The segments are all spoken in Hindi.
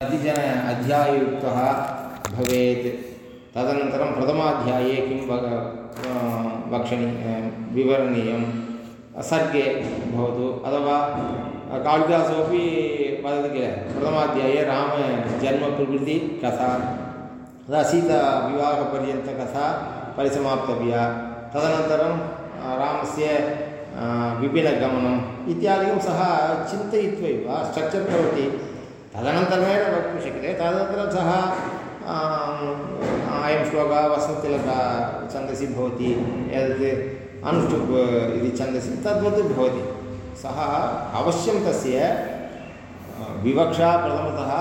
कतिचन अध्याययुक्तः भवेत्। तदनन्तरं प्रथमाध्याये किं वग वक्षणि विवरणीयं सर्गे भवतु। अथवा कालिदासोपि वदति किल? प्रथमाध्याये रामजन्मप्रभृतिकथा तदा सीताविवाहपर्यन्तकथा परिसमाप्तव्या। तदनन्तरं रामस्य विपिनगमनम् इत्यादिकं सः चिन्तयित्वैव स्ट्रक्चर् करोति। तदनन्तरमेव वक्तुं शक्यते तदनन्तरं सः अयं श्लोकः वसन्ततिलक छन्दसि भवति, एतत् अनुष्टुप् इति छन्दसि, तद्वत् भवति। सः अवश्यं तस्य विवक्षा प्रथमतः,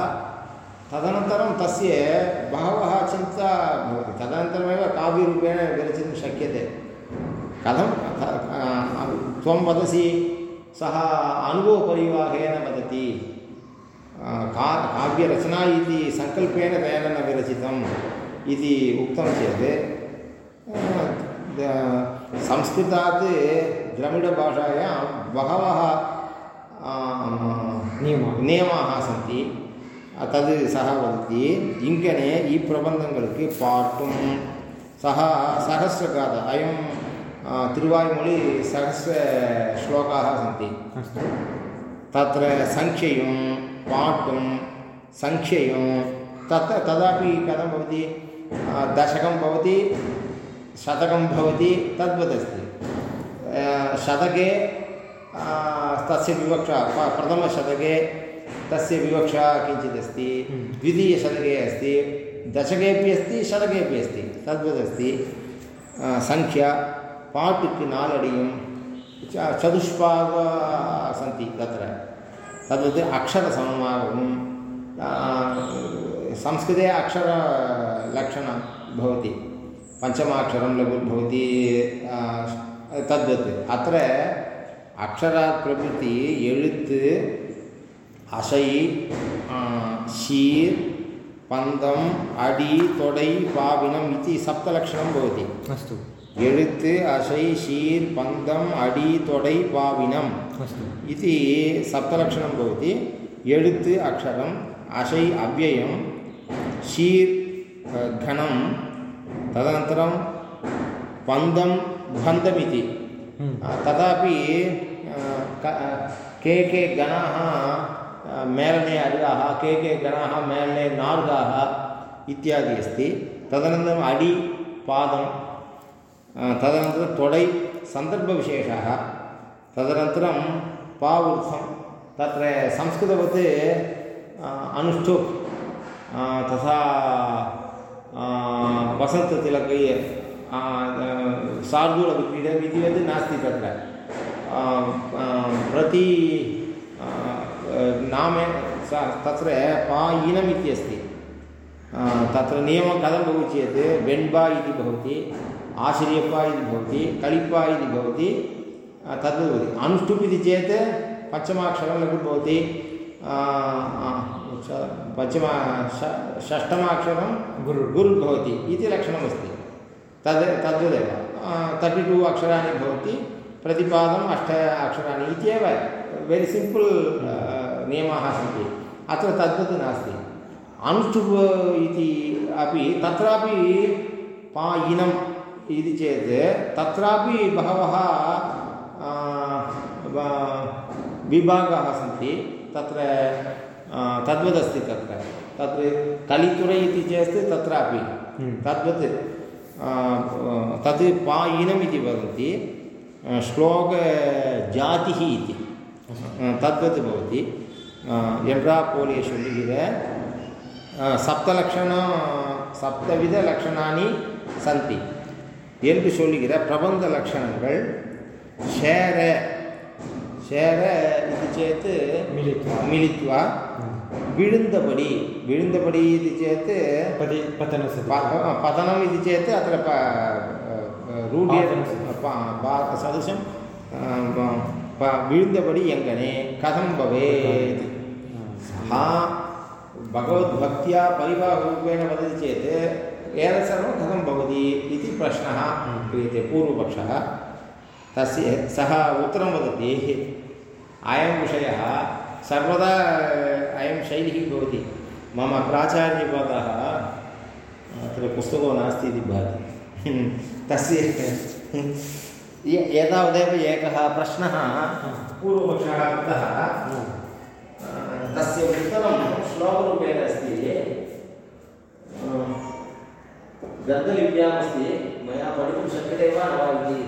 तदनन्तरं तस्य बहवः चिन्ता भवति। तदनन्तरमेव काव्यरूपेण विरचितुं शक्यते। कथं? त्वं वदसि। सः अनुभवपरिवाहेन वदति। का काव्यरचना इति सङ्कल्पेन तेन न विरचितम् इति उक्तं चेत् संस्कृतात् द्रविडभाषायां बहवः नियमाः नियमाः सन्ति। तद् सः वदति इङ्कने ई प्रबन्धङ्गल् पाट्टुं सः सहस्रगाथा अयं तिरुवायुमொழி सहस्रश्लोकाः सन्ति। अस्तु। तत्र सङ्ख्ययुं पाठुं सङ्ख्ययुं तत् तदापि कथं भवति? दशकं भवति शतकं भवति तद्वदस्ति। शतके तस्य विवक्षा प्रथमशतके तस्य विवक्षा किञ्चिदस्ति द्वितीयशतके अस्ति दशकेपि अस्ति शतकेपि अस्ति तद्वदस्ति। सङ्ख्या नालडियुं च चतुष्पादाः सन्ति तत्र तद्वत् अक्षरसमारोहं संस्कृते अक्षरलक्षणं भवति पञ्चमाक्षरं लघुर्भवति तद्वत् अत्र अक्षरात् प्रभृति எழுத்து அசை शीर् पन्दम् अडि तोडै पाविनम् इति सप्तलक्षणं भवति अस्तु எழுத்து அசை शीर् पन्दम् अडि तोडै पाविनम् अस्तु इति सप्तलक्षणं भवति எழுத்து अक्षरम् अशै अव्ययं शीर् अ, घनं तदनन्तरं पन्दं बन्धमिति हम्म। अ, तथापि अ, क- अ, के के गणाः अ, मेलने अर्गाः के के गणाः मेलने नार्गाः इत्यादि अस्ति तदनन्तरम् अडि पादं अ, तदनन्तरं तोडै सन्दर्भविशेषः। तदनन्तरं पावृत्थं तत्र संस्कृतवत् अ, अनुष्ठुप् अ, तथा वसन्ततिलकै शार्दूलविक्रीडम् इतिवत् नास्ति तत्र। प्रति नाम तत्र पायिनम् इति अस्ति आ, तत्र नियमं कथं भवति चेत् वेण्बा इति भवति। आश्रियप्पा इति भवति कलिप्पा इति भवति आ, तद् भवति अनुष्टुप् इति चेत् पञ्चमाक्षरं लघु भवति पञ्चमा षष्ठमाक्षरं गुरु गुरु भवति इति लक्षणमस्ति। तद् तद्वदेव। तर्टि टु अक्षराणि भवति प्रतिपादम् अष्ट अक्षराणि इत्येव वेरि सिम्पल् नियमाः सन्ति। अत्र तद्वत् नास्ति। अनुष्टुप् इति अपि तत्रापि पायिनम् इति चेत् तत्रापि बहवः विभागाः सन्ति। तत्र तद्वदस्ति तत्र। तत् कलितुरै इति चेत् तत्रापि। हम्म। तद्वत् तत् पायिनम् इति वदन्ति। श्लोकजातिः इति। तद्वत् भवति। एम्ब्रापोलेषु सप्तलक्षण सप्तविधलक्षणानि सन्ति। என்று சொல்லுகிற பிரபந்த லட்சணங்கள் சேர சேர இது சேத்து மிலித்வா விழுந்தபடி விழுந்தபடி இது சேத்து பதி பதன பதனம் இது சேத்து அत्र ரூಢ्य சதசம் விழுந்தபடி எங்கனே கதம் பவேத் हा भगवद्भक्त्या परिवाहरूपेण वदति चेत् एतत् सर्वं कथं भवति इति प्रश्नः क्रियते पूर्वपक्षः। तस्य सः उत्तरं वदति अयं विषयः सर्वदा अयं शैलिः भवति। मम प्राचार्यपदः अत्र पुस्तको नास्ति इति भाति। तस्य य- एतावदेव एकः प्रश्नः पूर्वपक्षः कृतः। तस्य उत्तरं श्लोकरूपेण अस्ति। गद्यलिप्यामस्ति। मया पठितुं शक्यते वा न वा इति।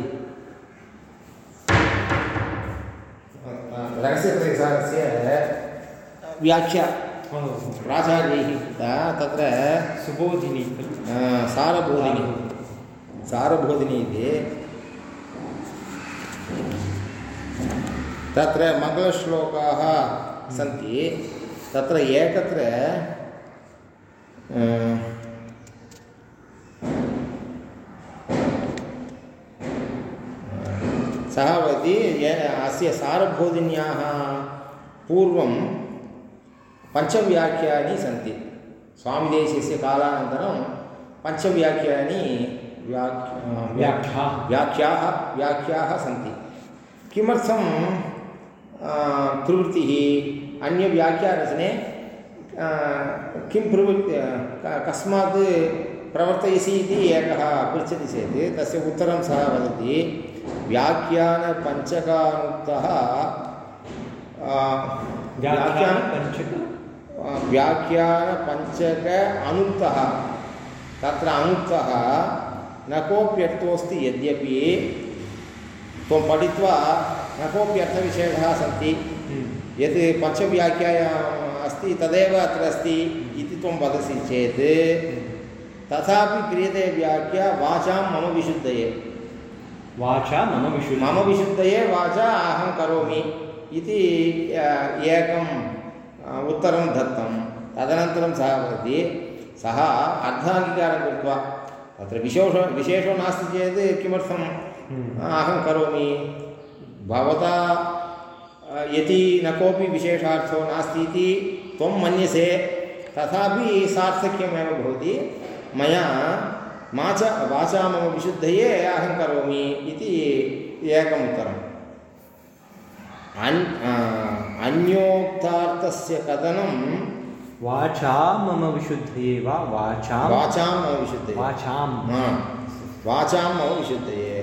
रहस्यत्रयसारस्य व्याख्या। प्राचार्यैः कृता तत्र सुबोधिनी खलु। सारबोधिनी। सारबोधिनी इति। तत्र मङ्गलश्लोकाः सन्ति। तत्र एकत्र ये- अस्य सारबोधिन्याः पूर्वं पञ्चव्याख्यानि सन्ति। स्वामिदेशस्य कालानन्तरं पञ्चव्याख्यानि व्याख्या व्याख्याः। व्याख्याः सन्ति। किमर्थं प्रवृत्तिः अन्यव्याख्यारचने किं प्रवृत्ति कस्मात् प्रवर्तयसि इति एकः पृच्छति चेत् तस्य उत्तरं सः वदति। व्याख्यानपञ्चकानुक्तः आ, व्याख्यान पञ्चक व्याख्यानपञ्चक अनुक्तः तत्र अनुक्तः न कोऽप्यर्थोऽस्ति यद्यपि त्वं पठित्वा न कोऽपि अर्थविशेषः सन्ति। यत् पञ्चव्याख्यायाम् अस्ति तदेव अत्र अस्ति इति त्वं वदसि चेत् तथापि क्रियते व्याख्या वाचां मम विशुद्धये। वाचा मम विशुद्ध। मम विशुद्धये वाचा अहं करोमि इति एकम् उत्तरं दत्तं। तदनन्तरं सः वदति सः अर्धाङ्गीकारं कृत्वा तत्र विशेषो विशेषो नास्ति चेत् किमर्थं अहं करोमि। भवता यदि न कोऽपि विशेषार्थो नास्ति इति त्वं मन्यसे तथापि सार्थक्यमेव भवति। मया माच वाचा मम विशुद्धये अहं करोमि इति एकम् उत्तरम् अन् अन्योक्तार्थस्य कथनं वाचा मम विशुद्धये वा वाचां वाचां मम विशुद्धये। वाचां वाचां मम विशुद्धये।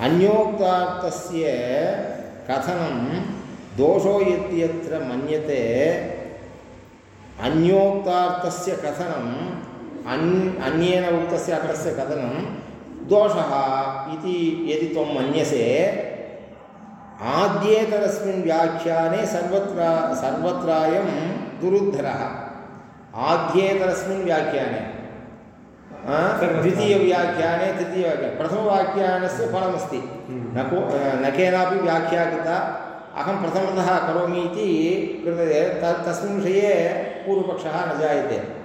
अन्योक्तार्थस्य कथनं दोषो यद्यत्र मन्यते अन्योक्तार्थस्य कथनम् अन् अन्येन उक्तस्य अर्थस्य कथनं, दोषः इति यदि त्वं मन्यसे, आद्येतरस्मिन् व्याख्याने सर्वत्र, सर्वत्रायं दुरुद्धरः। आद्येतरस्मिन् व्याख्याने। द्वितीयव्याख्याने तृतीयव्याख्याने प्रथमवाक्यानस्य फलमस्ति। न को, न केनापि व्याख्या कृता अहं प्रथमतः करोमि इति कृते तस्मिन् विषये पूर्वपक्षः न जायते।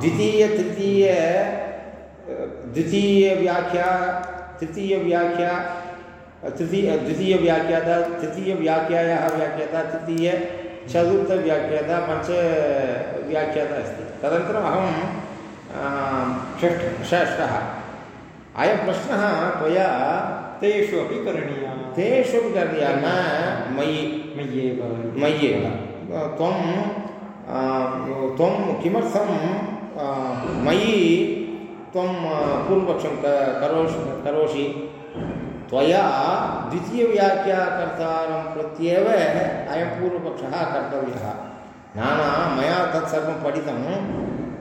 द्वितीय तृतीय द्वितीयव्याख्या तृतीयव्याख्या तृतीय व्याख्या द्वितीयव्याख्याता तृतीयव्याख्यायाः व्याख्याता तृतीय चतुर्थव्याख्याता पञ्चव्याख्याता अस्ति। तदनन्तरम् अहं षष्ठ षष्ठः। अयं प्रश्नः त्वया तेषु अपि करणीया। तेषु अपि करणीया न? मयि। मय्येव मय्येव त्वं त्वं किमर्थं मयि त्वं पूर्वपक्षं क, करोषि करोषि। त्वया द्वितीयव्याख्याकर्तारं प्रत्येव अयं पूर्वपक्षः कर्तव्यः। न न मया तत्सर्वं पठितं,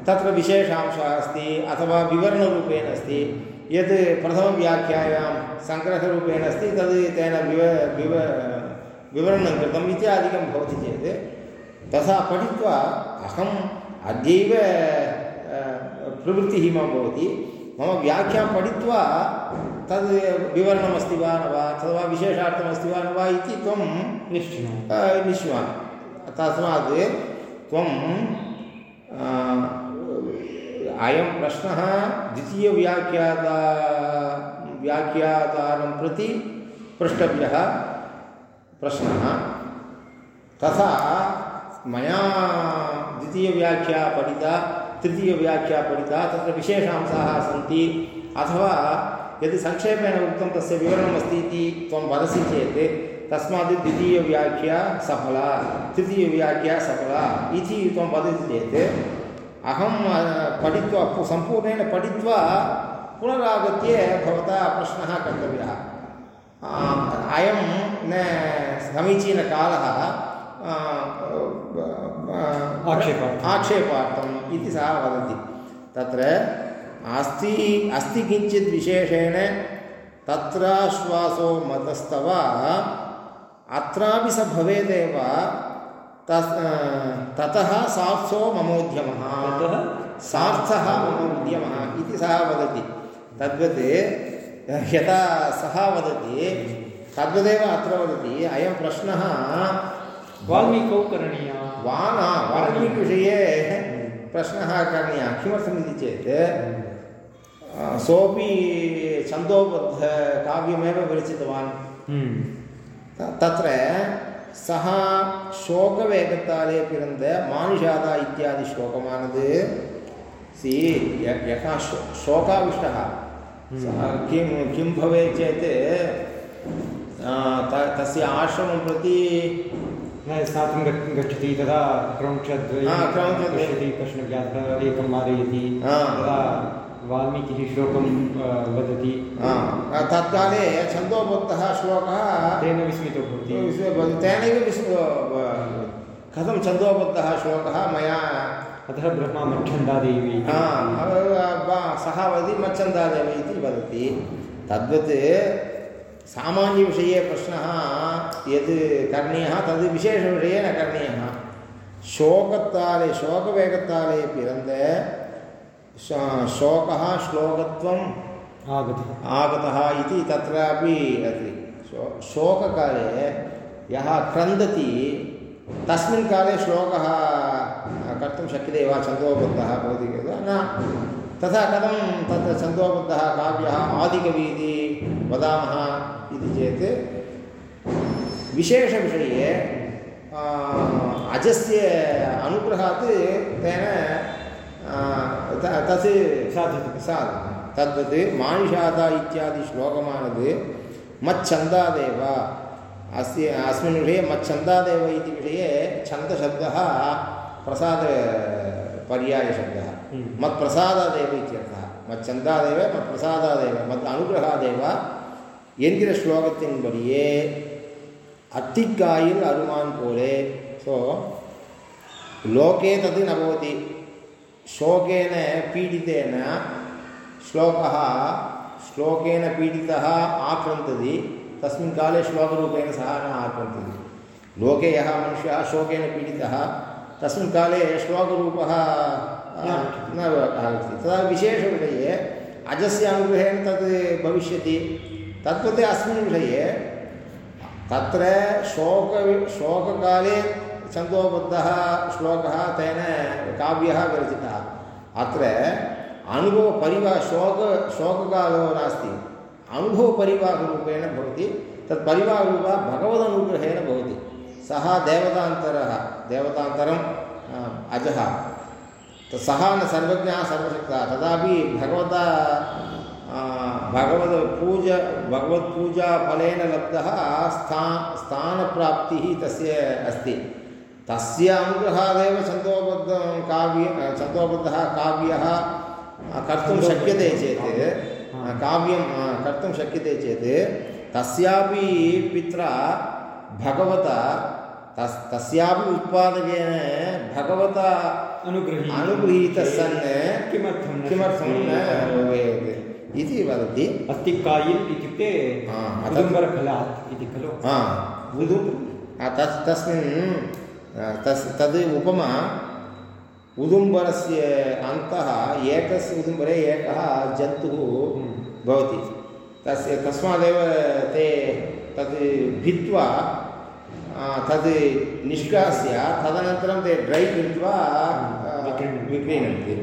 तत्र विशेषांशः अस्ति अथवा विवरणरूपेण अस्ति। यत् प्रथमव्याख्यायां सङ्ग्रहरूपेण अस्ति, तद् तेन विव विव, विवरणं कृतम् इत्यादिकं भवति चेत्। तथा पठित्वा अहम् अद्यैव प्रवृत्तिः मम भवति। मम व्याख्यां पठित्वा तद् विवरणमस्ति वा न वा अथवा विशेषार्थमस्ति वा न वा इति त्वं निश्चयम् अ, तस्मात् त्वं अयं प्रश्नः द्वितीयव्याख्याता व्याख्यातारं प्रति पृष्टव्यः प्रश्नः। तथा मया द्वितीयव्याख्या पठिता तृतीयव्याख्या पठिता तत्र विशेषांशाः सन्ति। अथवा यदि संक्षेपेण उक्तं तस्य विवरणमस्ति इति त्वं वदसि चेत्, तस्मात् द्वितीयव्याख्या सफला तृतीयव्याख्या सफला इति त्वं वदति चेत्, अहं पठित्वा सम्पूर्णेन पठित्वा पुनरागत्य भवता प्रश्नः कर्तव्यः। अयं न, समीचीनकालः आक्षेपार्थम्। आक्षेपार्थम् इति सः वदति तत्र अस्ति अस्ति किञ्चित् विशेषेण तत्राश्वासो मतस्तव अत्रापि स भवेदेव तस् ततः सार्थो ममोद्यमः ततः सार्थः मम उद्यमः इति सः वदति तद्वत् यथा सः वदति तद्वदेव अत्र वदति अयं प्रश्नः वाल्मीकौ करणीया। वान वाल्मीकिविषये प्रश्नः करणीयः। किमर्थमिति चेत् हम्म। सोपि छन्दोबद्धकाव्यमेव विरचितवान्। हम्म। तत्र सः शोकवेगताले पिरन्त मानुषादा इत्यादि श्लोकमानद् सि यः शो शोकाविष्टः। सः हम्म। किं किं भवेत् चेत् तस्य आश्रमं प्रति न साकं गच्छ- गच्छति तदा क्रौञ्चद्वयं हा, क्रौञ्चद्वयं। पश्यति कृष्णव्यासः एकं वादयति। तदा वाल्मीकिः श्लोकं वदति तत्काले छन्दोबद्धः श्लोकः तेन विस्मितो भवति तेनैव विस्म कथं छन्दोबद्धः श्लोकः मया अतः ब्रह्मा मच्छन्दादेवी। हा, सः वदति मच्छन्दादेव इति वदति तद्वत् सामान्यविषये प्रश्नः यद् करणीयः तद् विशेषविषये न करणीयः। शोकत्ताले शोकवेगत्ताले अपि रन्द शोकः श्लोकत्वम् आगतः। आगतः इति तत्रापि अस्ति। शो शोककाले यः क्रन्दति तस्मिन् काले श्लोकः कर्तुं शक्यते वा छन्दोबद्धः भवति खलु न। तथा कथं तत्र छन्दोबद्धः काव्यः आदिकवि इति वदामः इति चेत् विशेषविषये अजस्य अनुग्रहात् तेन तत् साधयति साधनं तद्वत् मानिषादा इत्यादि श्लोकमानद् मच्छन्दादेव। अस्य अस्मिन् विषये मच्छन्दादेव इति विषये छन्दशब्दः प्रसादपर्यायशब्दः हम्म. मत्प्रसादादेव इत्यर्थः மச்சந்தாதேவ மத் பிரசாதாதேவ மத் அனுகிரகாதேவ என்கிற ஸ்லோகத்தின்படியே அத்திக்காயில் அருமான் போலே ஸோ लोके तद् न भवति शोकेन पीडितेन श्लोकः श्लोकेन पीडितः आक्रन्तति तस्मिन् काले श्लोकरूपेण सः न आक्रन्तति लोके यः मनुष्यः शोकेन पीडितः तस्मिन् काले श्लोकरूपः न आगच्छति। तदा विशेषविषये अजस्य अनुग्रहेण तद् भविष्यति। तद्वत् अस्मिन् विषये तत्र शोक शोककाले छन्दोबद्धः श्लोकः तेन काव्यः विरचितः। अत्र अनुभवपरिवा शोक शोककालो नास्ति। अनुभवपरिवाहरूपेण भवति। तत् परिवाहरूपः भगवदनुग्रहेण भवति। सः देवतान्तरः। देवतान्तरम् अजः। त- सः न सर्वज्ञः सर्वशक्तः। तथापि भगवता भगवत्पूज भगवत्पूजाफलेन लब्धः स्था स्थानप्राप्तिः तस्य अस्ति। तस्य अनुग्रहादेव छन्दोबद्धं काव्य छन्दोबद्धः काव्यः कर्तुं शक्यते चेत् काव्यं। कर्तुं शक्यते चेत् तस्यापि पित्रा भगवता तस् तस्यापि उत्पादकेन भगवता अनुगृही अनुगृहीतः सन् किमर्थं किमर्थं न? भवेत् इति वदति। अस्ति कायिल् इत्युक्ते उदुम्बरफलात् इति खलु? हा। उदु तस् तस्मिन् तस् तद् उपमा उदुम्बरस्य अन्तः एकस्य उदुम्बरे एकः जन्तुः भवति। तस्य तस्मादेव ते तद् भित्त्वा तद् निष्कास्य तदनन्तरं ते ड्रै कृत्वा विक्रीणन्ति।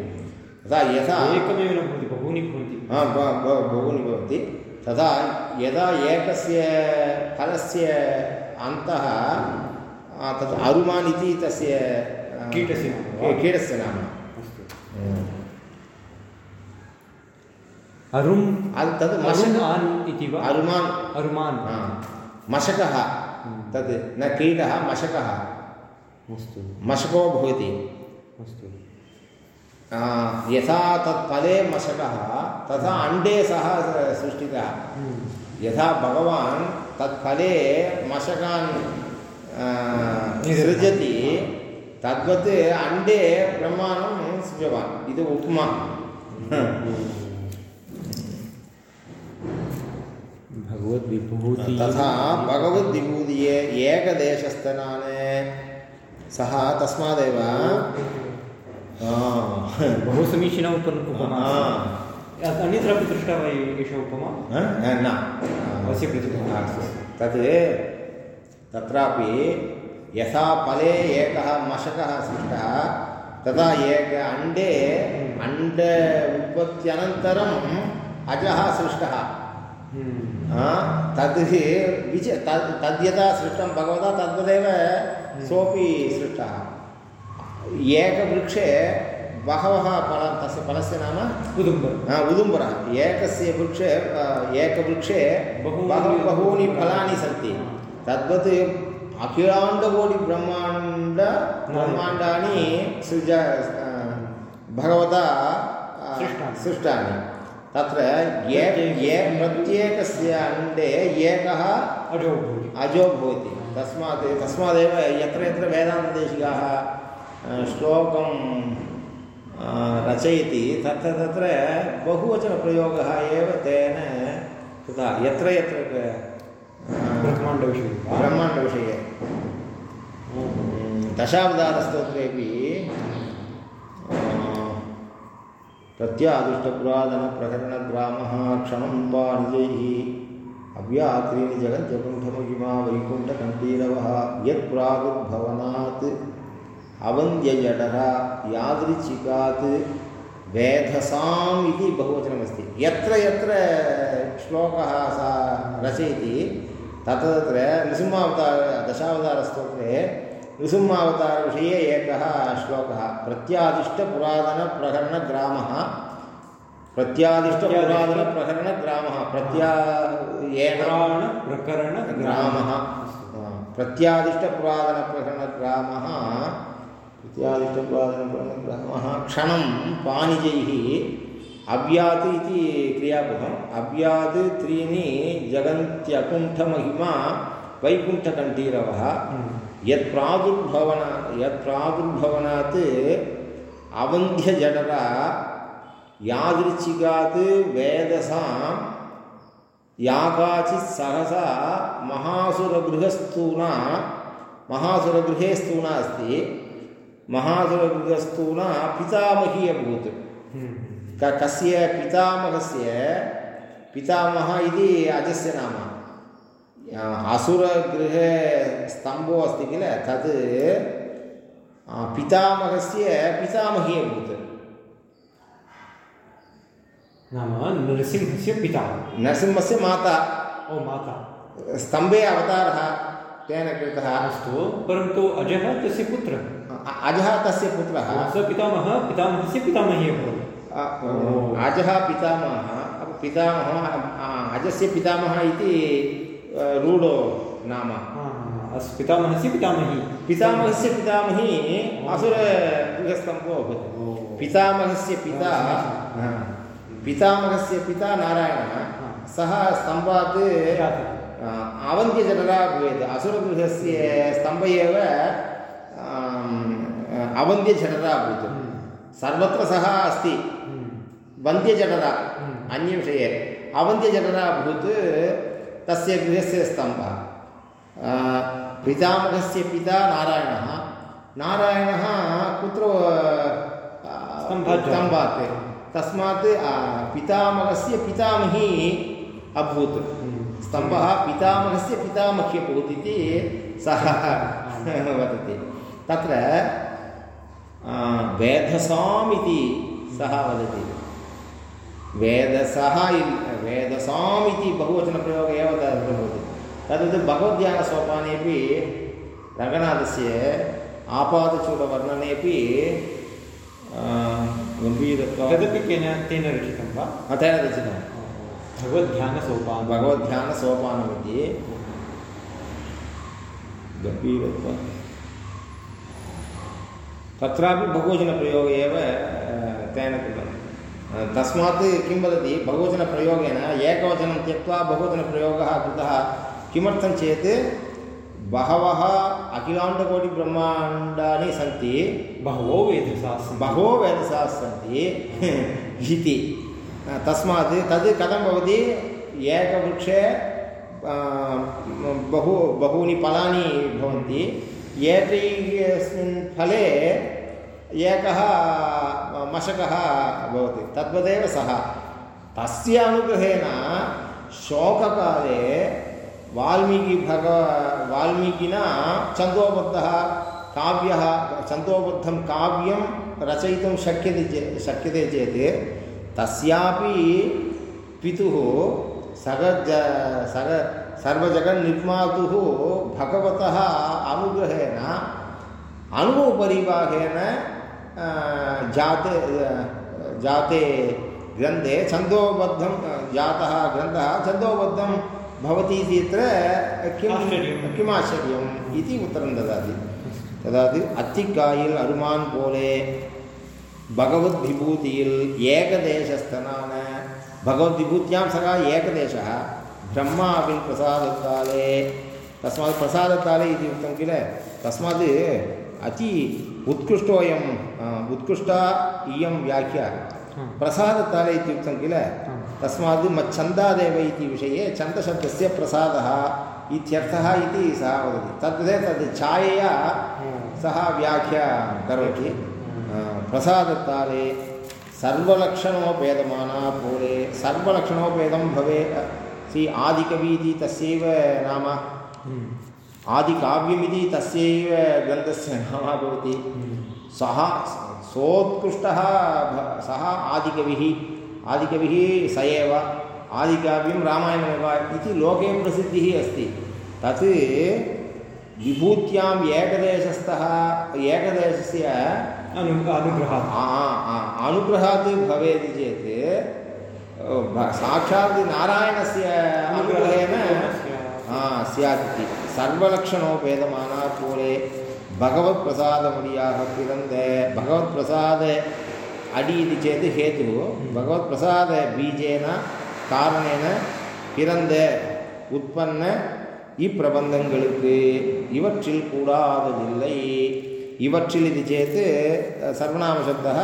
तथा यथा एकमेव न भवति बहूनि भवन्ति बहूनि भवन्ति तदा यदा एकस्य फलस्य अन्तः तत् अरुमान् इति तस्य कीटस्य नाम कीटस्य नाम. अरुम् तद् अरुम् मशक आन् इति वा अरुमान् अरुमान् मशकः तद् न कीटः मशकः। अस्तु। मशको भवति। अस्तु। यथा तत् फले मशकः तथा अण्डे सः सृष्टितः। यथा भगवान् तत् फले मशकान् सृजति तद्वत् अण्डे ब्रह्माण्डं सृजवान्। इति उपमा। भगवद्विभूति। तथा भगवद्विभूतिये एकदेशस्थनान्। सः तस्मादेव बहु समीचीना उपन उपमा। अन्यत्रापि दृष्टा वा एषा उपमा? न न। अस्य तत् तत्रापि यथा फले एकः मशकः सृष्टः तथा एक अण्डे अण्ड उत्पत्त्यनन्तरम् अजः सृष्टः। तद् विच तद् तद्यथा सृष्टं भगवता तद्वदेव सोऽपि सृष्टः। एकवृक्षे बहवः फलं तस्य फलस्य नाम? उदुम्बर हा, उदुम्बरः। एकस्य वृक्षे एकवृक्षे बहु बहूनि फलानि सन्ति। तद्वत् अखिलाण्डकोटिब्रह्माण्ड ब्रह्माण्डानि सृज भगवता सृष्टानि। तत्र एक ये प्रत्येकस्य अण्डे एकः अजो भूति अजो भवति तस्मात् तस्मादेव यत्र यत्र वेदान्तदेशिकाः श्लोकं रचयति तत्र तत्र बहुवचनप्रयोगः एव तेन कृतः यत्र यत्र ब्रह्माण्डविषये। ब्रह्माण्डविषये। दशावतारस्तोत्रेपि प्रत्यादिष्टपुरातनप्रकरणग्रामः क्षणं पाणिजैः अव्याक्रीणि जगत्यकुण्ठमहिमा वैकुण्ठकण्ठीरवः यत्प्रादुर्भवनात् अवन्द्यजठरा यादृच्छिकात् वेधसाम् इति बहुवचनमस्ति। यत्र यत्र श्लोकः सा रचयति, तत्र तत्र नृसिंहावतार, दशावतारस्तोत्रे नृसिंहावतारविषये एकः श्लोकः। प्रत्यादिष्टपुरातनप्रकरणग्रामः प्रत्यादिष्टपुरातनप्रकरणग्रामः प्रत्या येन पुराण प्रकरण ग्रामः प्रत्यादिष्टपुरातनप्रकरणग्रामः प्रत्यादिष्टपुरातनप्रकरणग्रामः क्षणं पाणिजैः अव्यात् इति क्रियापदम् अव्यात् त्रीणि जगन्त्यकुण्ठमहिमा वैकुण्ठकण्ठीरवः। यत् प्रादुर्भवन यत् प्रादुर्भवनात् अवन्ध्यजडरा यादृच्छिकात् वेदसां याकाचित् सहसा महासुरगृहस्थूणा महासुरगृहे स्थूणा अस्ति। महासुरगृहस्थूणा पितामही अभूत् क कस्य पितामहस्य पितामहः इति अजस्य नाम। असुरगृहे स्तम्भो अस्ति किल? तत् पितामहस्य पितामही अभूत्। नाम नृसिंहस्य पिता नरसिंहस्य माता। ओ माता। स्तम्भे अवतारः तेन कृतः। अस्तु परन्तु अजः तस्य पुत्रः। अजः तस्य पुत्रः। स पितामहः पितामहस्य पितामही अभवत् अजः पितामहः पितामहः अजस्य पितामहः इति रूढो नाम। हा, हा, हा। अस्तु पितामहस्य पितामही। पितामहस्य पितामही असुरगृहस्तम्भो अभूत् ओ। पितामहस्य पिता. पितामहस्य पिता नारायणः सः स्तम्भात् जातः। अ, अवन्त्यजठरा भवेत्। असुरगृहस्य स्तम्भ एव आम्, अवन्त्यजठरा सर्वत्र सः अस्ति। हम्म, हम्म। अन्यविषये। अवन्त्यजठरा अभूत् तस्य गृहस्य स्तम्भः। पितामहस्य पिता नारायणः। नारायणः कुत्र स्तम्भात् तस्मात् पितामहस्य पितामही अभूत्। स्तम्भः पितामहस्य पितामह्य अभूत् इति सः वदति। तत्र वेधसाम् इति सः वदति। वेदसः इन्- वेदसाम् इति बहुवचनप्रयोगः एव तत्र भवति तद्वत् भगवद्ध्यानसोपानेपि रङ्गनाथस्य आपादचूडवर्णनेपि आ, गम्भीरत्वा तदपि केन तेन रचितं वा तेन रचितं भगवद्ध्यानसोपानं भगवद्ध्यानसोपानमध्ये गभीरत्वं तत्रापि बहुवचनप्रयोगे एव अ, तेन कृतं अ, तस्मात् किं वदति बहुवचनप्रयोगेन एकवचनं त्यक्त्वा बहुवचनप्रयोगः कृतः किमर्थं चेत् बहवः अखिलाण्डकोटिब्रह्माण्डानि सन्ति बहवो वेदसाः बहवो वेदसाः सन्ति इति। तस्मात् तद् कथं भवति एकवृक्षे बहु बहूनि फलानि भवन्ति एकस्मिन् फले एकः मशकः भवति। तद्वदेव सः। तस्य अनुग्रहेण शोककाले वाल्मीकिभग वाल्मीकिना छन्दोबद्धः काव्यः छन्दोबद्धं काव्यं रचयितुं शक्यते चेत् शक्यते चेत् तस्यापि पितुः सग ज सग सर्वजगन्निर्मातुः भगवतः अनुग्रहेण अनुभवपरिवाहेन अ, जाते जाते ग्रन्थे छन्दोबद्धं जातः ग्रन्थः छन्दोबद्धं भवति इति अत्र किं किम् आश्चर्यम् इति उत्तरं ददाति ददाति अत्तिक्कायिल् अरुमान् पोले भगवद्विभूतियिल् एकदेशस्थनान भगवद्विभूत्यां सः एकदेशः ब्रह्मापिन् प्रसादत्ताले तस्मात् इति उक्तं किल तस्मात् अति उत्कृष्टोऽयम् उत्कृष्टा इयं व्याख्या। हा। प्रसादकाले इति उक्तं किल। तस्मात् मच्छन्दादेव इति विषये छन्दशब्दस्य प्रसादः इत्यर्थः इति सः वदति। तद्वदेव तद् छायया सः व्याख्या करोति। प्रसादकाले सर्वलक्षणोपेदमाना पूरे सर्वलक्षणोपेदं भवे। श्री आदिकवि इति तस्यैव नाम। आदिकाव्यमिति तस्यैव ग्रन्थस्य नाम भवति। सः सोत्कृष्टः सः आदिकविः आदिकविः स एव आदिकाव्यं रामायणमेव इति लोके प्रसिद्धिः अस्ति। तत् विभूत्याम् एकदेशस्थः एकदेशस्य अनु अनुग्रहात्। अनुग्रहात् भवेत् चेत् साक्षात् नारायणस्य अनुग्रहेण स्यात् इति। சர்வலக்ஷணோபேதமானார் போலே பகவத் பிரசாதமடியாக பிறந்த பகவத் பிரசாத அடி இது சேது ஹேது பகவத் பிரசாத பீஜேன காரணேன பிறந்த உற்பத்த இப்பிரபந்தங்களுக்கு இவற்றில் கூடாததில்லை. இவற்றில் இது சேத்து சர்வநாமசப்தா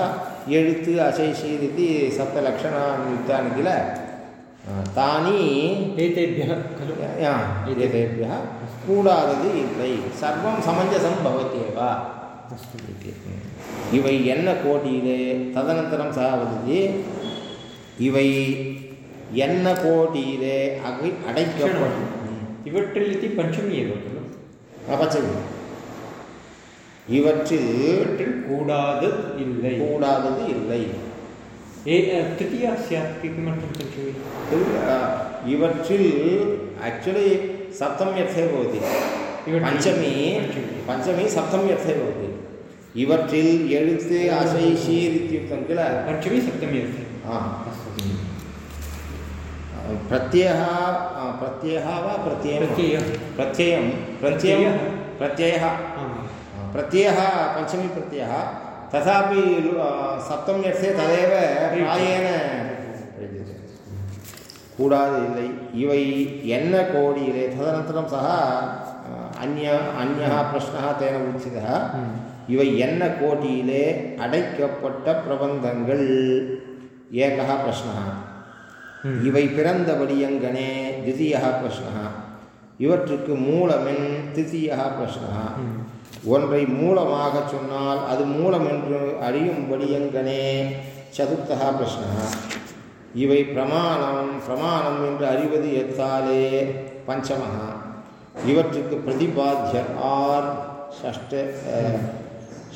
எழுத்து அசைஷீதி சப்தலக்ஷணான் யுக்தான் கிள தானி एतेभ्यः खलु। एतेभ्यः கூடாதது இல்லை. சர்வம் சமஞ்சசம் பவத்தேவ அஸ்து இति இவை என்ன கோட்டியிலே ததனந்தரம் சா வததி இவை என்ன கோட்டியிலே அகை அடைக்கப்படும். இவற்றில் இது பஞ்சமி ஏவ பஞ்சமி இவற்றில் கூடாது இல்லை. கூடாதது இல்லை. युवर् तो, सप्तम आक्चुलि सप्तम्यर्थे भवति पञ्चमी पञ्चमी सप्तम्यर्थे भवति युवर् ट्रिल् एळुत् आशयिषीर् इत्युक्तं किल? पञ्चमी सप्तम्यर्थे हा। प्रत्ययः प्रत्ययः वा प्रत्ययः। प्रत्ययं। प्रत्ययं। प्रत्ययः। प्रत्ययः। पञ्चमी प्रत्ययः। तथापि लु- आ, सप्तम्यर्थे तदेव प्रायेण प्रयुज्यते கூடாது இல்லை இவை என்ன கோடியிலே ததனந்தரம் சக आ, अन्य अन्यः प्रश्नः तेन उचितः ம். இவை என்ன கோட்டியிலே அடைக்கப்பட்ட பிரபந்தங்கள் ஏகः प्रश्नः ம். இவை பிறந்தபடியங்கனே திதியः பிரஷ்னः இவற்றுக்கு மூலமென் திதியः பிரஷ்னः. ஒன்றை மூலமாகச் சொன்னால் அது மூலம் என்று அறியும்படியங்கனே சதுர்த்தः பிரஷ்னः இவை பிரமாணம் பிரமாணம் என்று அறிவது எத்தாலே பஞ்சமः இவற்றுக்கு பிரதிபாத்தியர் ஆர் ஷஷ்ட அஹ்,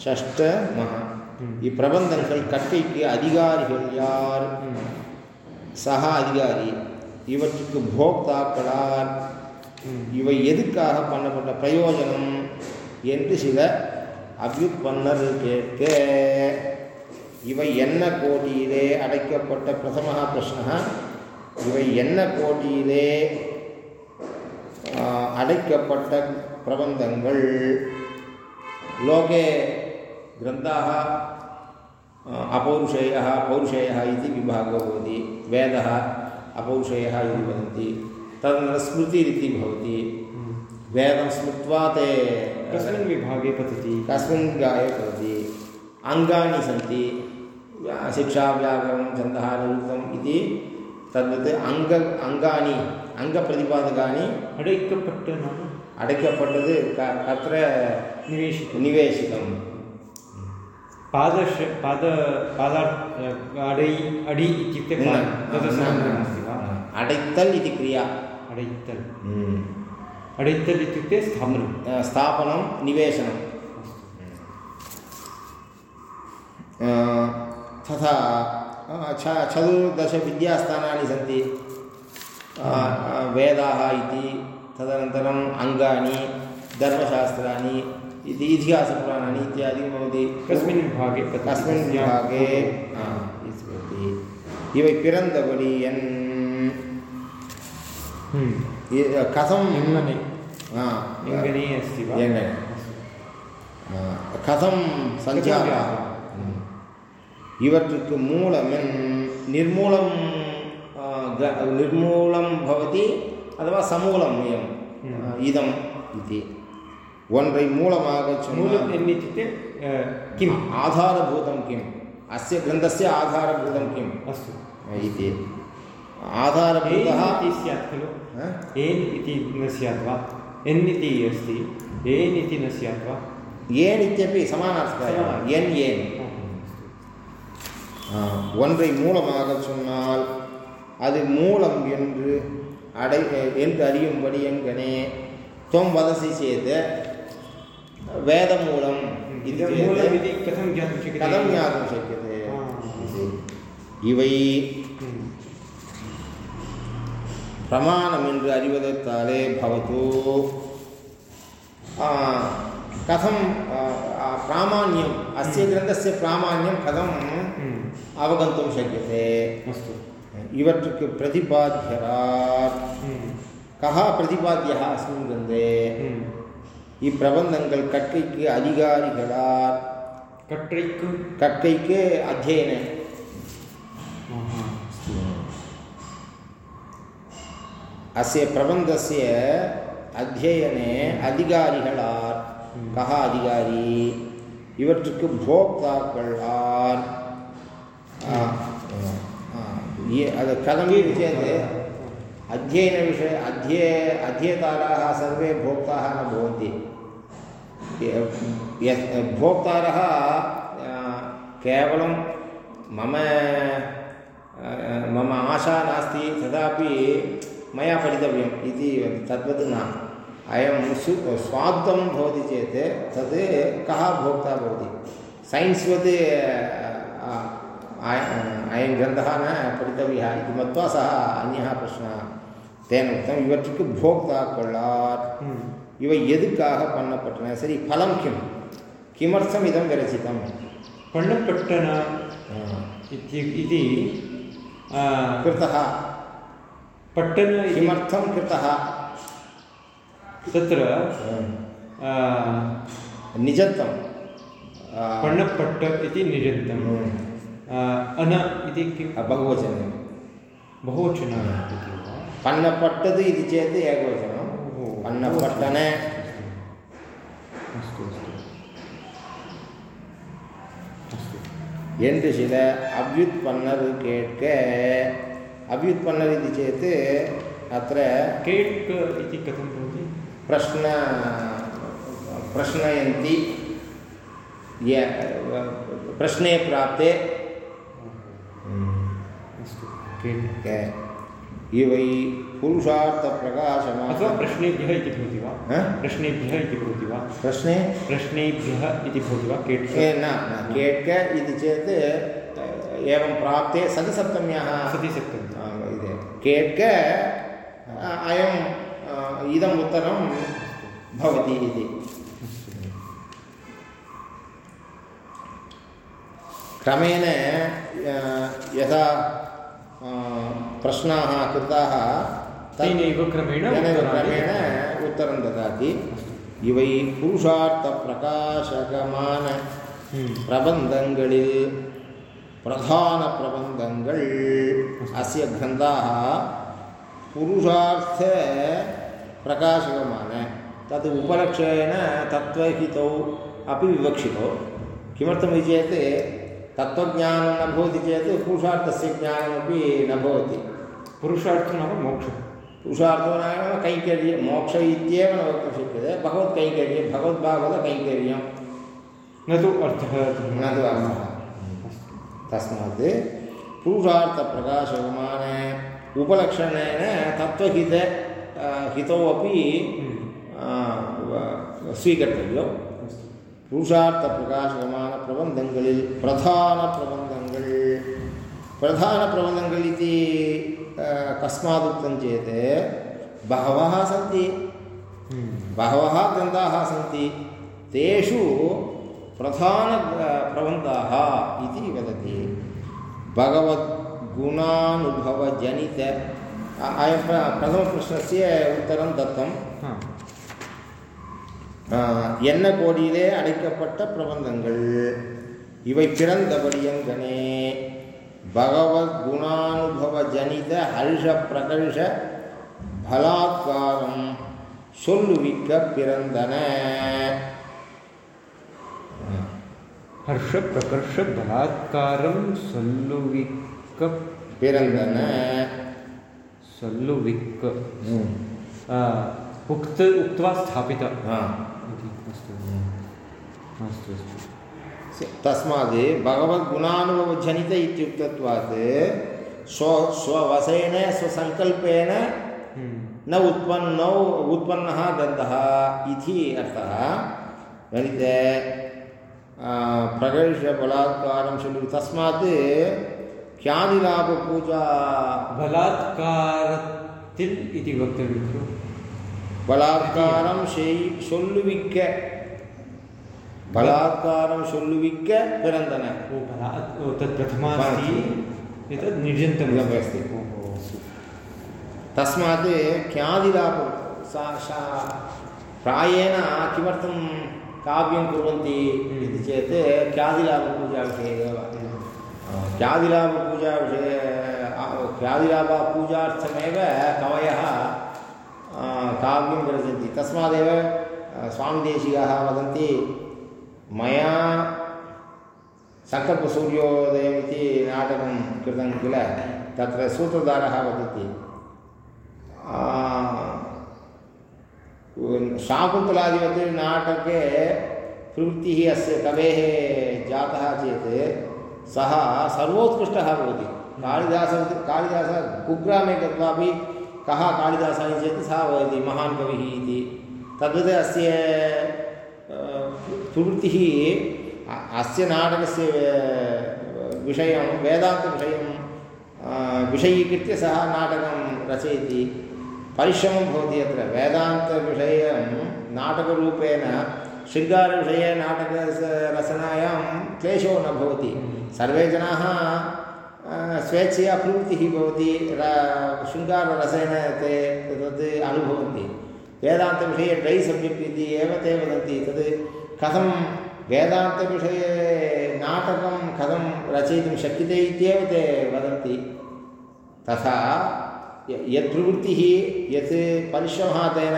ஷஷ்டமः ம். இப்பிரபந்தங்கள் கட்டைக்கு அதிகாரிகள் யார். சக அதிகாரி இவற்றுக்கு போக்தாக்களார். இவை எதுக்காக பண்ணப்பட்ட பிரயோஜனம் என்று சில அபியுத்பன்னர் கேட்க இவை என்ன கோட்டியிலே அடைக்கப்பட்ட பிரதம பிரஷ்னா இவை என்ன கோட்டியிலே அடைக்கப்பட்ட பிரபந்தங்கள்? லோகே கிரந்தாக अपौरुषेयः पौरुषेयः इति विभागो भवति वेदः अपौरुषेयः इति वदन्ति तत्र स्मृतिरिति भवति वेदं स्मृत्वा ते कस्मिन् विभागे पतति। कस्मिन् विभागे पतति। अङ्गानि सन्ति। शिक्षा व्याकरणं छन्दः निरुक्तम् इति तद्वत् अङ्ग अङ्गानि अङ्गप्रतिपादकानि अडैकपट्ट नाम अडैकपट्टद् तत्र निवेशितं। निवेशितं। पादश पाद पादा अडै अडि इत्युक्ते अडैत्तल् इति क्रिया। अडैत्तल्। हम्म। अडैत्तल् इत्युक्ते स्थापनं। स्थापनं निवेशनं। तथा छ चतुर्दशविद्यास्थानानि सन्ति। वेदाः इति तदनन्तरम् अङ्गानि धर्मशास्त्राणि इति इतिहासपुराणानि इत्यादि भवति। कस्मिन् विभागे कस्मिन् विभागे भवति। इवै पिरन्दवडियन् हम्म। कथं लिङ्गने लिङ्गने अस्ति वा लिङ्गने कथं सञ्चारः इवत्तु मूलं निर्मूलं निर्मूलं भवति अथवा समूलम् इयम् इदम् इति। ஒன்றை மூலம் ஆகச்சே கிம் ஆதாரபூதம் கிம் அஸ்ய கிரந்தஸ்ய ஆதாரபூதம் கிம் அஸ்து. இது. आधारभूतः इति स्यात् खलु? एन् इति न स्यात् वा? एन् इति अस्ति? एन् इति न स्यात् वा? ஏன் இத்தியப்பி சமானார்த்தம் என் ஏன் ஒன்றை மூலமாக சொன்னால் அது மூலம் என்று அடை என்று அறியும்படி என்கனே தொம் வதசி சேது வேத மூலம் இது கதம் ஞாபகம் சக்கியது இவை ஆ, கதம் ஆ, ஆ, प्रामाण्यम् अस्य ग्रन्थस्य प्रामाण्यं कथम् हम्म। அவகந்தும் शक्यते अस्तु இவற்றுக்கு பிரதிபாத்தியரார் हम्म। கஹா பிரதிபாத்தியா அஸ்மின் கிரந்தே हम्म। இப்பிரபந்தங்கள் கற்கைக்கு அதிகாரிகளார் कट्रैक् கற்கைக்கு அத்தியன अस्य प्रबन्धस्य अध्ययने अधिकारिगळार् कः अधिकारी? இவற்றுக்கு போக்தாக்கள் विषय அது कथमिति चेत् अध्ययनविषये अध्ये सर्वे भोक्ताः न भवन्ति। भोक्तारः केवलं मम मम आशा नास्ति। मया पठितव्यम् इति तद्वत् न। अयं सु स्वाब्दं भवति चेत् तद् कः भोक्ता भवति? सैन्स्वत् अयं ग्रन्थः न पठितव्यः इति मत्वा सः अन्यः प्रश्नः। तेन उक्तम् இவற்றுக்கு भोक्ता கொள்ளார் இவை எதுக்காக पन्नपट्टन। சரி பலம் கிம் கிமர்த்தம் இதம் इति कृतः। पट्टन इति किमर्थं कृतः तत्र आ, निजत्वं पण्णपट्ट इति निजन्तम् आ, अन इति किं बहुवचनं बहुवचनम् इति वा पन्नपट्टद् इति चेत् एकवचनं ओहो। पन्नपट्टन अस्तु अस्तु अस्तु என்று சில அவ்யுத்பன்னர் கேட்க अभ्युत्पन्नमिति चेत् अत्र केट् इति कथं भवति? प्रश्न प्रश्नयन्ति। प्रश्ने प्राप्ते। अस्तु इवै पुरुषार्थप्रकाशनम् अथवा प्रश्नेभ्यः इति भवति वा? प्रश्नेभ्यः इति भवति वा? प्रश्ने? प्रश्नेभ्यः इति भवति वा? केट् न केट्क इति चेत् एवं प्राप्ते सतिसप्तम्याः। केट्क अ, अयम् अ, इदम् उत्तरं भवति इति क्रमेण अ, यथा अ, प्रश्नाः कृताः तत् तेनैव क्रमेण तेनैव उत्तराणि क्रमेण उत्तरं ददाति இவை புருஷார்த்த பிரகாசகமான பிரபந்தங்களில் प्रधानप्रबन्धङ्गल् अस्य ग्रन्थाः पुरुषार्थे प्रकाशयमाने तद् उपलक्ष्येन तत्त्वहितौ अपि विवक्षितौ। किमर्थमिति चेत् तत्त्वज्ञानं न भवति चेत् पुरुषार्थस्य ज्ञानमपि न भवति। पुरुषार्थो नाम मोक्षः। पुरुषार्थो नाम कैङ्कर्यं। मोक्ष इत्येव न वक्तुं शक्यते। भगवत्कैङ्कर्यं भगवद्भागवतकैङ्कर्यं न तु अर्थः न तु अर्थः। तस्मात् पुरुषार्थप्रकाशगमाने उपलक्षणेन तत्त्वहित हितोपि हम्म। स्वीकर्तव्यं पुरुषार्थप्रकाशगमानप्रबन्धङ्गलिल् प्रधानप्रबन्धङ्गल् प्रधानप्रबन्धङ्गल् इति कस्मादुक्तं चेत् बहवः सन्ति। हम्म। बहवः ग्रन्थाः सन्ति। तेषु सन्ति बहवः ग्रन्थाः सन्ति तेषु प्रधान प्रबन्धाः इति वदति भगवद्गुणानुभवजनित अ- अयं प्र- प्रथमप्रश्नस्य उत्तरं दत्तं हा ஆஹ், என்ன கோடியிலே அடைக்கப்பட்ட பிரபந்தங்கள் இவை பிறந்தபடியங்கனே பகவத் குணானுபவ ஜனித ஹர்ஷ பிரகர்ஷ பலாத்காரம் சொல்லுவிக்க பிறந்தன हर्ष प्रकर्ष बलात्कार सल्लुविक्क। उक्त उक्त्वा स्थापित। इति भगवद्गुणानुभवजनित इत्युक्तत्वात् स्व स्ववशेन स्वसङ्कल्पेन न उत्पन्नौ उत्पन्नः गन्धः इति अर्थः। गणिते। प्रगल्य बलात्कारं तस्मा तस्मात् बलात्कार वक्त बलात्कार वक्तव्यं बलात्कार बलात्कारं शै शोल्लुविक्क बलात्कारं शोल्लुविक्क पिरन्दन ओ बलात् काव्यं कुर्वन्ति इति चेत् ख्यातिलाभपूजाविषये एव ख्यातिलाभपूजाविषये ख्यातिलाभपूजार्थमेव कवयः काव्यं रचयन्ति तस्मादेव आ, स्वामिदेशिकाः वदन्ति मया सङ्कल्पसूर्योदयमिति नाटकं कृतं किल? तत्र सूत्रधारः वदति। शाकुन्तलादिवत् नाटके प्रवृत्तिः अस्य कवेः जातः चेत् सः सर्वोत्कृष्टः भवति। कालिदास कालिदासः कुग्रामे गत्वापि कः कालिदासः इति चेत् सः वदति, महान् कविः इति। तद्वत् अस्य प्रवृत्तिः अस्य नाटकस्य विषयं, वेदान्तविषयं विषयीकृत्य सः नाटकं रचयति। परिश्रमं भवति अत्र। वेदान्तविषयं नाटकरूपेण शृङ्गारविषये नाटकस्य रचनायां क्लेशो न भवति। सर्वे जनाः स्वेच्छया प्रवृत्तिः भवति शृङ्गाररसेन ते तद् अनुभवन्ति। वेदान्तविषये ड्रै सब्जेक्ट् इति एव ते वदन्ति तद् कथं वेदान्तविषये नाटकं कथं रचयितुं शक्यते इत्येव ते वदन्ति। तथा य- यत् परिश्रमः तेन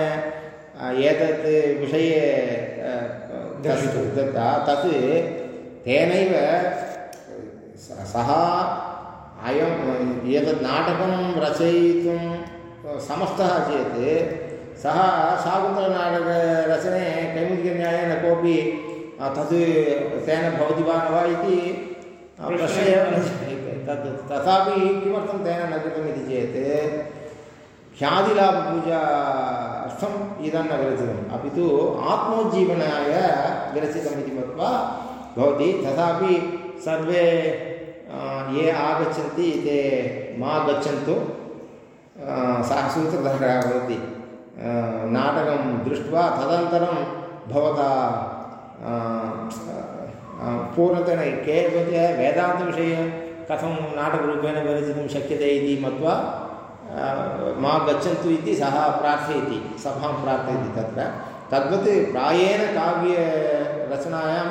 एतत् विषये दत्ता तत् तेनैव स- सः अयं एतत् नाटकं रचयितुं समर्थः चेत् सः शाकुन्तलनाटकरचने कैमुतिकन्यायेन कोऽपि अ, तत् तेन भवति वा न वा इति प्रश्नः तत् तथापि किमर्थं तेन न कृतम् इति चेत् ख्यातिलाभपूजार्थम् इदं न विरचितम् अपि तु आत्मोज्जीवनाय विरचितम् मत्वा भवति तथापि सर्वे ये आगच्छन्ति ते मा गच्छन्तु। सः सूत्रधारः अ, नाटकं दृष्ट्वा तदनन्तरं भवता पूर्णतया केवलं वेदान्तविषये कथं नाटकरूपेण विरचितुं शक्यते इति मत्वा मा गच्छन्तु इति सः प्रार्थयति सभां प्रार्थयति तत्र। तद्वत् प्रायेण काव्यरचनायां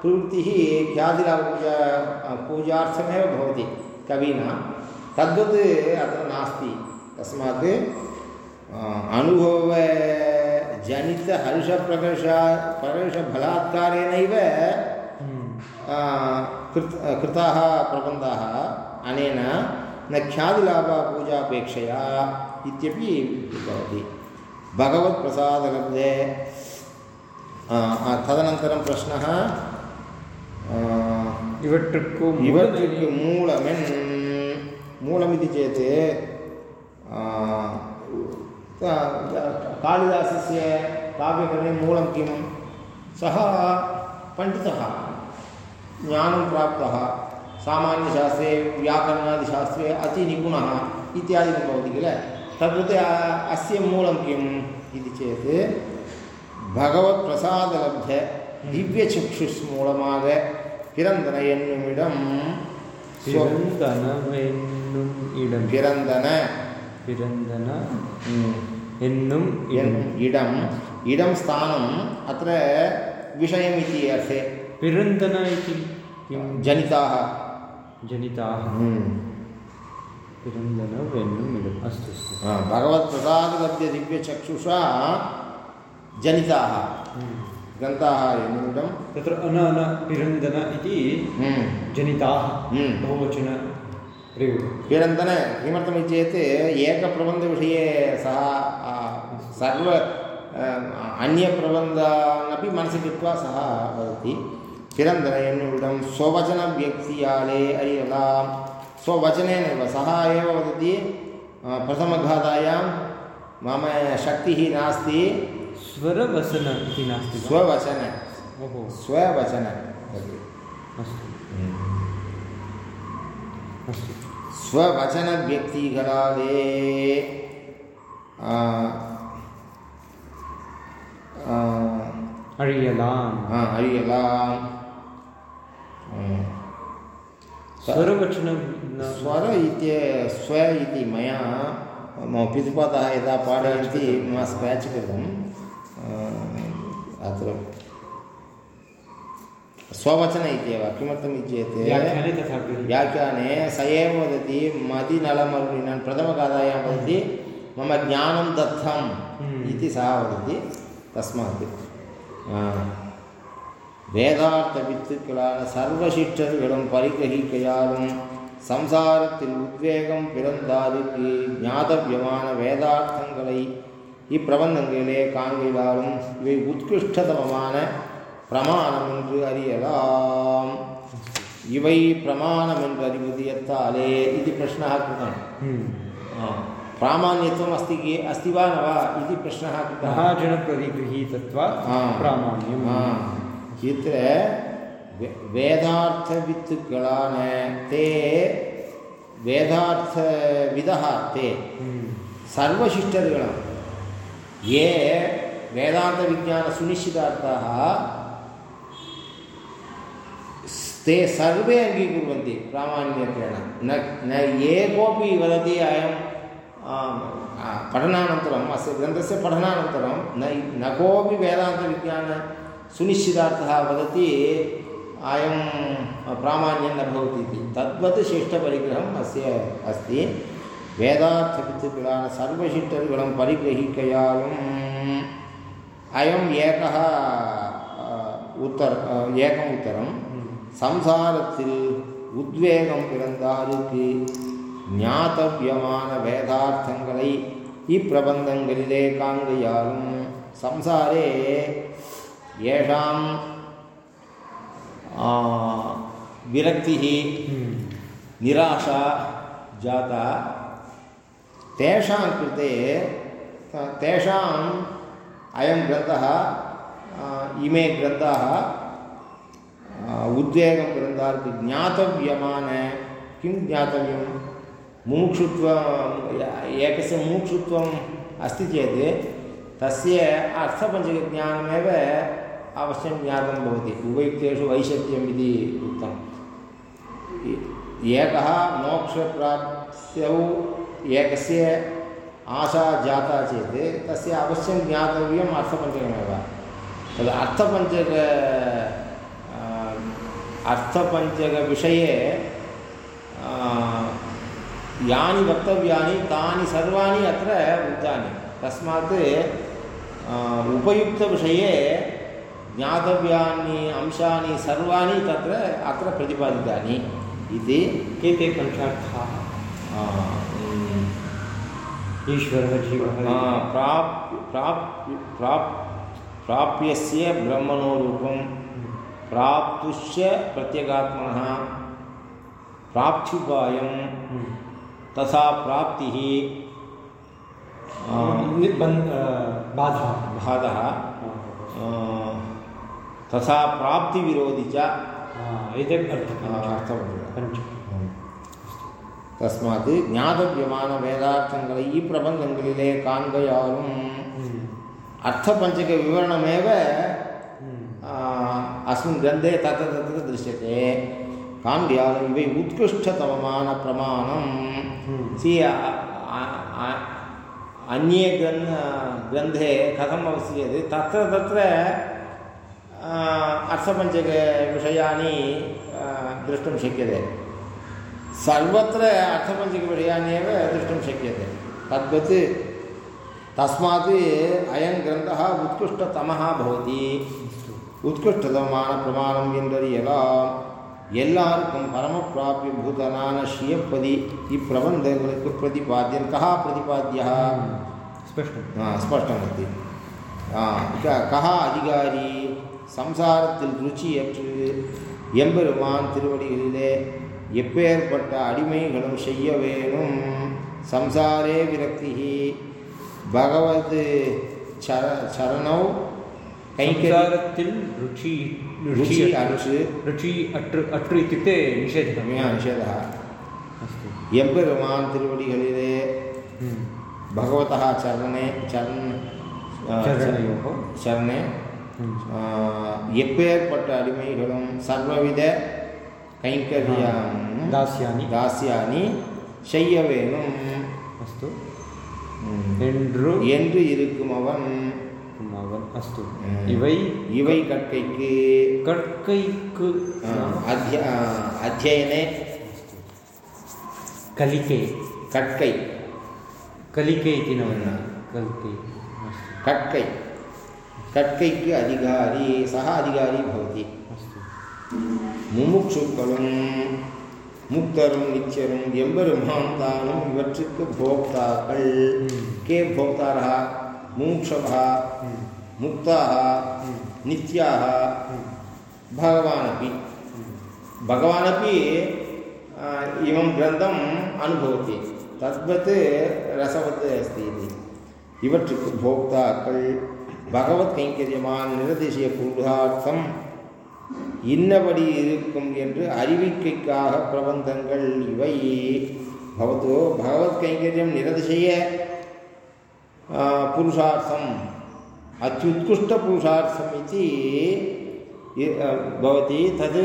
प्रवृत्तिः ख्यातिलाभपूजा पूजार्थमेव भवति कवीनां। तद्वत् अत्र नास्ति। तस्मात् अनुभवजनितहर्षप्रकर्ष प्रकर्षबलात्कारेणैव कृत् कृताः प्रबन्धाः अनेन न ख्यातिलाभपूजापेक्षया इत्यपि भवति। भगवत्प्रसादलब्धे तदनन्तरं प्रश्नः इवट्रिक्कु इवट्रिक्कु मूलमेन् मूलमिति चेत् कालिदासस्य काव्यकरणे मूलं किं सः पण्डितः। ज्ञानं प्राप्तः सामान्यशास्त्रे व्याकरणादिशास्त्रे अतिनिपुणः इत्यादिकं भवति किल तद्वत् अस्य मूलं किम् इति चेत् भगवत्प्रसादलब्ध திவ்யச்சுக்ஷுஸ்மூலமாக பிறந்தன என்னுமிடம் பிறந்தனவென்னும் இடம் பிறந்தன பிறந்தன ம், என்னும் இடம் என்னும் இடம் இடம் ஸ்தானம் अत्र विषयम् इति अर्थे पिरन्दन जनिता। किं जनिताः अस्त हम्म। पिरन्दनवेन्नुमिलम् अस्तु अस्तु। दिव्य चक्षुषा जनिता। हम्म। ग्रन्थाः एवमिदं तत्र अन अन पिरन्दन इति हम्म। जनिताः। बहुवचन पिरन्दन किमर्थमिति चेत् एकप्रबन्धविषये सः सर्व अन्यप्रबन्धान् अपि मनसि कृत्वा सः वदति। किरन्दरयनुडं स्ववचनव्यक्तियाले अरियतां स्ववचनेन सः एव वदति प्रथमघातायां मम शक्तिः नास्ति। स्वरवचन इति नास्ति स्ववचन। ओहो। स्ववचन। स्ववचनव्यक्तिकलादे अरियलां हा अरियलाम् स्वरवचनं स्वर इत्य स्व इति मया मम पितृपातः यदा पाठयन्ति मम स्क्राच् कृतं आ, अत्र स्ववचन इत्येव किमर्थम् चेत् व्याख्याने स एव वदति मदिनलमरुणिनन् प्रथमगाथायां वदति मम ज्ञानं दत्तम् Hmm. इति सः वदति तस्मात्। வேதார்த்த வித்துக்களான சர்வசிஷ்டர்களும் பரிகிரகிக்கையாலும் சம்சாரத்தில் உத்வேகம் பிறந்தாருக்கு ஞாதவியமான வேதார்த்தங்களை இப்பிரபந்தங்களிலே காண்கிறாலும் இவை உத்கிருஷ்டதமமான பிரமாணம் என்று அறியலாம் இவை பிரமாணம் என்று அறிவது எத்தாலே இது प्रश्नः कृतः हम्म। प्रामाण्यत्वम् अस्ति कि अस्ति वा न वा इति प्रश्नः कृतः महाजनपरिगृहीतत्वात् ஆ. वेदार्थवित्तुकलान ते वेदार्थविदः ते हम्म। सर्वशिष्टरुगणं ये वेदान्तविज्ञानसुनिश्चितार्थाः ते सर्वे अङ्गीकुर्वन्ति प्रामाण्यत्वेन न न एकोपि वदति अयं पठनानन्तरम् अस्य ग्रन्थस्य पठनानन्तरं न न कोऽपि वेदान्तविज्ञानसुनिश्चितार्थः वदति अयं प्रामाण्यं न भवति इति तद्वत् शिष्टपरिग्रहम् अस्य अस्ति वेदार्थवित्तकुलान सर्वशिष्टरुगणं परिग्रहीकयालुम् अयम् एकः आ, उत्तर आ, एकम् उत्तरं சம்சாரத்தில் உத்வேகம் பிறந்தாருக்கு ஞாதவியமான வேதார்த்தங்களை இப்பிரபந்தங்களிலே காண்கையாலும் சம்சாரே येषां विरक्तिः हम्म। निराशा जाता। तेषां कृते तेषाम् अयं ग्रन्थः इमे ग्रन्थाः उद्वेगं ग्रन्थार्थ ज्ञातव्यमान्। किं ज्ञातव्यं? मुमुक्षुत्वं एकस्य मुमुक्षुत्वम् अस्ति चेत् तस्य अर्थपञ्चकज्ञानमेव अवश्यं ज्ञातं भवति। उभयुक्तेषु वैशत्यम् इति उक्तम् एकः मोक्षप्राप्त्यौ एकस्य आशा जाता चेत् तस्य अवश्यं ज्ञातव्यम् अर्थपञ्चकमेव। तद् अर्थपञ्चक अर्थपञ्चकविषये यानि वक्तव्यानि तानि सर्वाणि अत्र उक्तानि। तस्मात् उपयुक्तविषये ज्ञातव्यानि अंशानि सर्वाणि तत्र अत्र प्रतिपादितानि। इति के ते पञ्चार्थाः ईश्वरः जीवः प्राप् प्राप् प्राप् प्राप्यस्य ब्रह्मणो रूपं प्राप्तुश्च प्रत्यगात्मनः। प्राप्त्युपायं। तथा प्राप्तिः। बाधा। बाधः। तथा प्राप्तिविरोधि च। तस्मात् ज्ञातव्यमानवेदार्थङ्गलैः प्रबन्धङ्गलिले काङ्गयालुम् अर्थपञ्चकविवरणमेव अस्मिन् ग्रन्थे तत्र तत्र दृश्यते। काङ्गयालम् इव उत्कृष्टतममानप्रमाणं सि अन्ये ग्रन् ग्रन्थे कथम् अस्ति तत्र तत्र आ, अर्थपञ्चकविषयानि आ, द्रष्टुं शक्यते सर्वत्र अर्थपञ्चकविषयान् एव द्रष्टुं शक्यते तद्वत् तस्मात् अयं ग्रन्थः उत्कृष्टतमः भवति உத்கிருஷ்டதமான பிரமாணம் என்றறியலாம் எல்லாருக்கும் பரமப்பிராபிய பூதனான ஸ்ரீயப்பதி இப்பிரபந்தங்களுக்கு பிரதிபாத்தியன் கஹா பிரதிபாத்தியா स्पष्टं ஆ, ஸ்பஷ்டமஸ்தி ஆ, க- சம்சாரத்தில் ருச்சி ஏற்று எம்பெருமான் திருவடிகளிலே எப்பேற்பட்ட அடிமைகளும் செய்ய வேணும் சம்சாரே விரக்தி பகவத் சர சரணௌ கைங்கரத்தில் ருச்சி ருச்சி அற்று ருச்சி அற்று அற்று இத்துக்கு நிஷேதம் நிஷேதா எம்பெருமான் திருவடிகளிலே भगवतः चरणे चरण चरणे சரணே हम्म। ஆஹ், எப்பேற்பட்ட அடிமைகளும் சர்வவித கைங்கரியம் दास्यानि தாசியானி செய்ய வேணும் अस्तु ம், என்று என்று இருக்கும் அவன் அவன் அஸ்து ம். இவை இவை கற்கைக்கு கற்கைக்கு ஆஹ், அத்திய ஆஹ், அத்தியனே कलिके கற்கை कलिके इति न वदामि कलिके कट्कैक्य अधिकारी सः अधिकारी भवति। अस्तु। मुमुक्षु खलु முக்தரும் நிச்சரும் எம்பெருமான் தானும் இவற்றுக்கு போக்தாக்கள் கே போக்தாரா भगवानपि। हम्म। भगवानपि इमं ग्रन्थम् अनुभवति। तद्वत् रसवत् अस्ति इति। इवट् भोक्ताक्கள் பகவத் கைங்கரியமான நிரதிசய புருஷார்த்தம் இன்னபடி இருக்கும் என்று அறிவிக்கைக்காக பிரபந்தங்கள் இவை भवतु भगवत् कैङ्कर्यं निरतिशय आ, पुरुषार्थम् अत्युत्कृष्टपुरुषार्थम् इति इ- अ, भवति तद्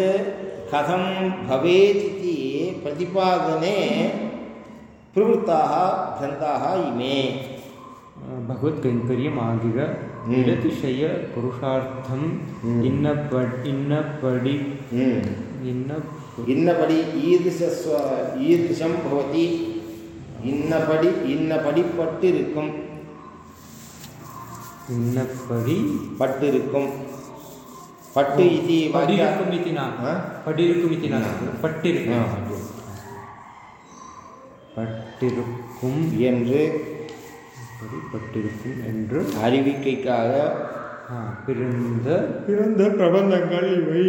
कथं भवेत् इति प्रतिपादने प्रवृत्ताः ग्रन्थाः इमे பகவத்கைங்கரியமாகிற ம். நிரதிசய புருஷார்த்தம் இன்னப்படி இன்னப்படி. இன்னபடி ஈதிசஸ்வ ஈதிசம் பவதி. இன்னபடி இன்னபடிப்பட்டு இருக்கும் இன்னப்படி. பட்டிருக்கும். பட்டு இது படிருக்கும் இத்தினா படிருக்கும் இத்தினா பட்டிருக்கும். பட்டிருக்கும். என்று படி பட்டிருக்கும் என்று அறிவிக்கைக்காக ஆ, பிறந்த பிறந்த பிரபந்தங்கள் இவை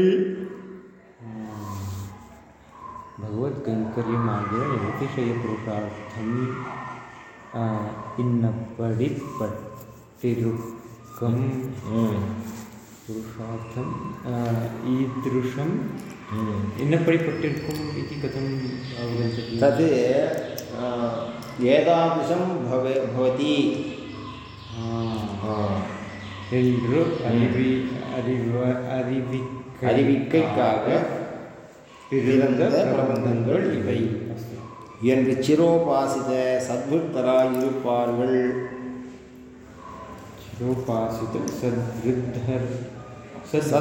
பகவத்கைங்கரியமாகிற நிரதிசய புருஷார்த்தம் ஆ, இன்னப்படி பட்டிருக்கும் ம். पुरुषार्थम् आ, ईदृशम् ம். इन्नपडिपट्टिर्कुम् इति कथम् अवगन्तव्यं तत् आ, एतादृशं भवे भवति ஆ, ஆ. என்று அறிவி அறிவ அறிவிக்கை அறிவிக்கைக்காக பிறந்த பிரபந்தங்கள் இவை அஸ்து என்று சிரோபாசித சத்புத்தராய் இருப்பார்கள் चिरोपासित सद्वृद्धर सद्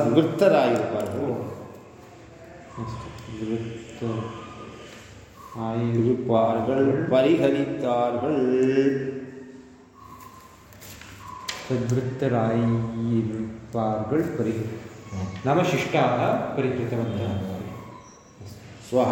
ஆயிருப்பார்கள் பரிகரித்தார்கள் சத்விருத்தராயிருப்பார்கள் பரிக நாம சிஷ்டாக பரிகிருத்தவந்தः स्वः